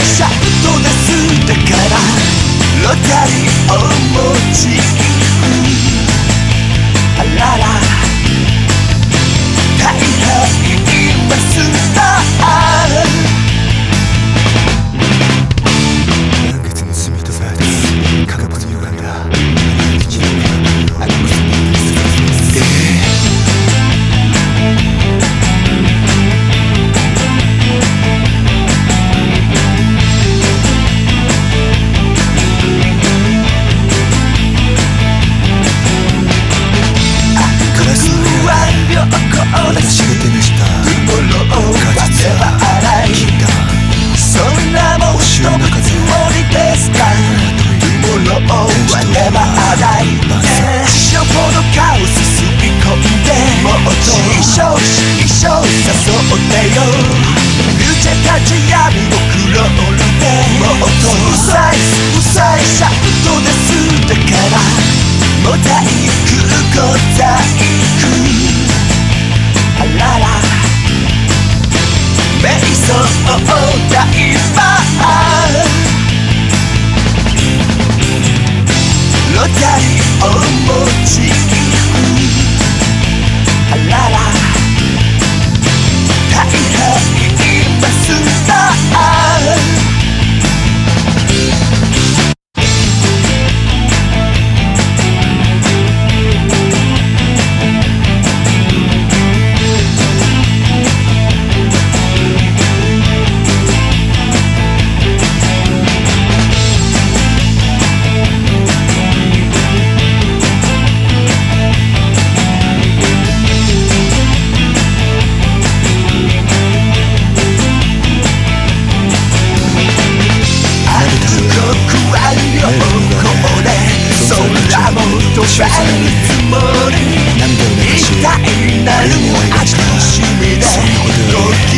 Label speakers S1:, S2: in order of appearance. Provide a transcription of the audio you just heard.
S1: pressure さいシャトですだからもいくいくあららロリーお持ちとしさ見つもり一体なる味楽しみり